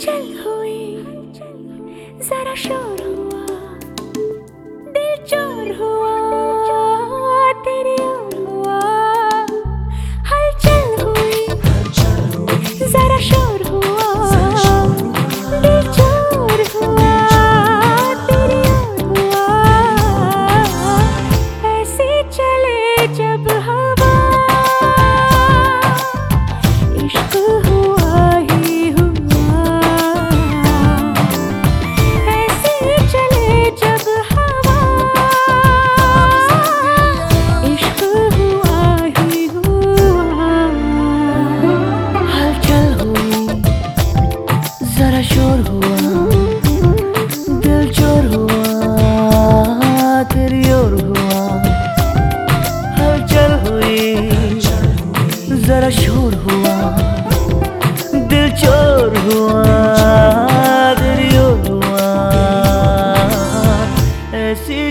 हलचल हुई जरा शोर हुआ दिल चोर हुआ।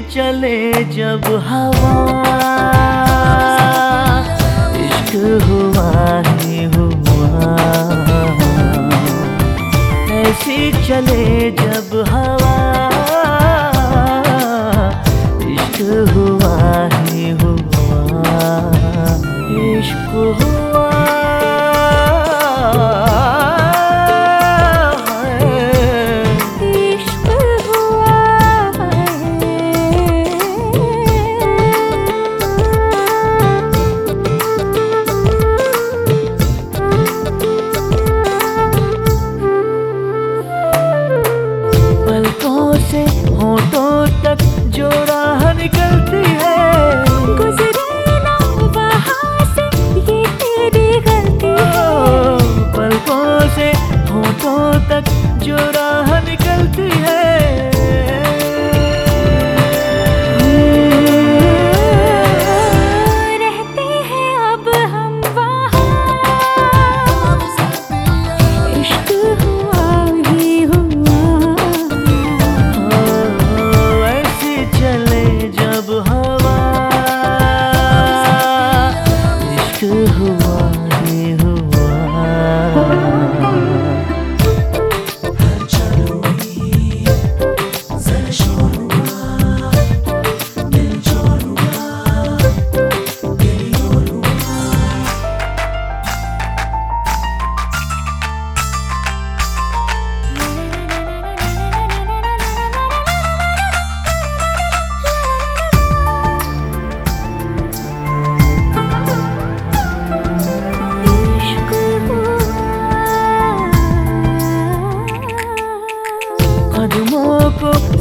चले जब हवा इश्क हुआ ही हुआ। ऐसी चले जब हवा इश्क हुआ ही हुआ। इश्क हुआ motor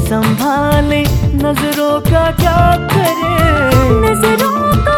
संभाले नज़रों का क्या करे? नज़रों का